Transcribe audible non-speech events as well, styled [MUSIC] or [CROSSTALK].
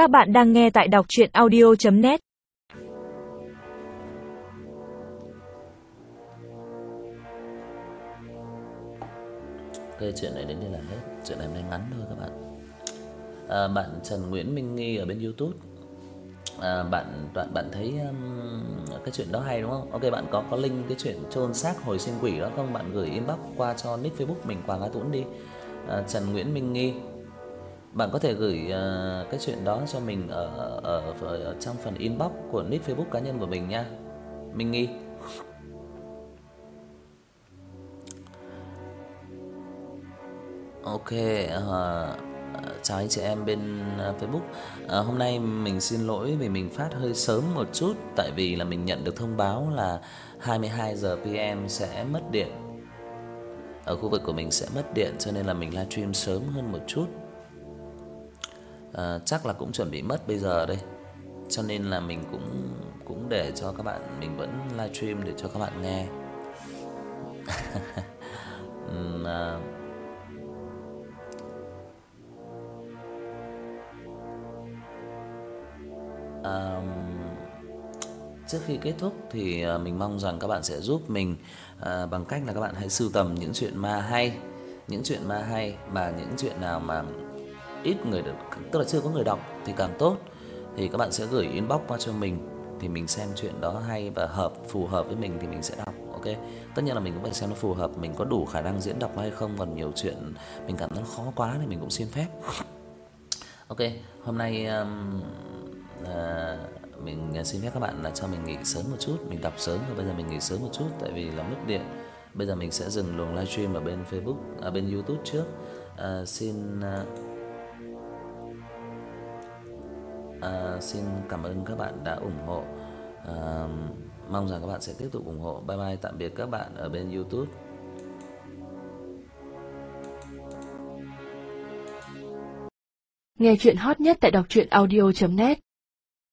Các bạn đang nghe tại đọc chuyện audio.net Cái chuyện này đến đây là hết Chuyện này hôm nay ngắn thôi các bạn à, Bạn Trần Nguyễn Minh Nghi ở bên Youtube à, bạn bạn bạn thấy um, cái chuyện đó hay đúng không? Ok bạn có có link cái chuyện chôn xác hồi sinh quỷ đó không? Bạn gửi inbox qua cho nick Facebook mình Quảng Á Tuấn đi. À, Trần Nguyễn Minh Nghi. Bạn có thể gửi uh, cái chuyện đó cho mình ở, ở ở trong phần inbox của nick Facebook cá nhân của mình nha. Minh Nghi. Ok, uh, chào anh chị em bên à, Facebook. À, hôm nay mình xin lỗi vì mình phát hơi sớm một chút tại vì là mình nhận được thông báo là 22 giờ PM sẽ mất điện. Ở khu vực của mình sẽ mất điện cho nên là mình livestream sớm hơn một chút. À, chắc là cũng chuẩn bị mất bây giờ đây. Cho nên là mình cũng cũng để cho các bạn mình vẫn livestream để cho các bạn nghe. [LAUGHS] Ừm à, À, trước khi kết thúc thì à, mình mong rằng các bạn sẽ giúp mình à, bằng cách là các bạn hãy sưu tầm những chuyện ma hay, những chuyện ma hay mà những chuyện nào mà ít người được tức là chưa có người đọc thì càng tốt thì các bạn sẽ gửi inbox qua cho mình thì mình xem chuyện đó hay và hợp phù hợp với mình thì mình sẽ đọc. Ok. Tất nhiên là mình cũng phải xem nó phù hợp, mình có đủ khả năng diễn đọc hay không, còn nhiều chuyện mình cảm thấy nó khó quá thì mình cũng xin phép. [LAUGHS] Ok, hôm nay um, à, mình xin phép các bạn là cho mình nghỉ sớm một chút, mình đọc sớm và bây giờ mình nghỉ sớm một chút tại vì là mất điện. Bây giờ mình sẽ dừng luồng livestream ở bên Facebook, ở bên YouTube trước. À, xin uh, à, xin cảm ơn các bạn đã ủng hộ. À, mong rằng các bạn sẽ tiếp tục ủng hộ. Bye bye tạm biệt các bạn ở bên YouTube. Nghe chuyện hot nhất tại đọc audio net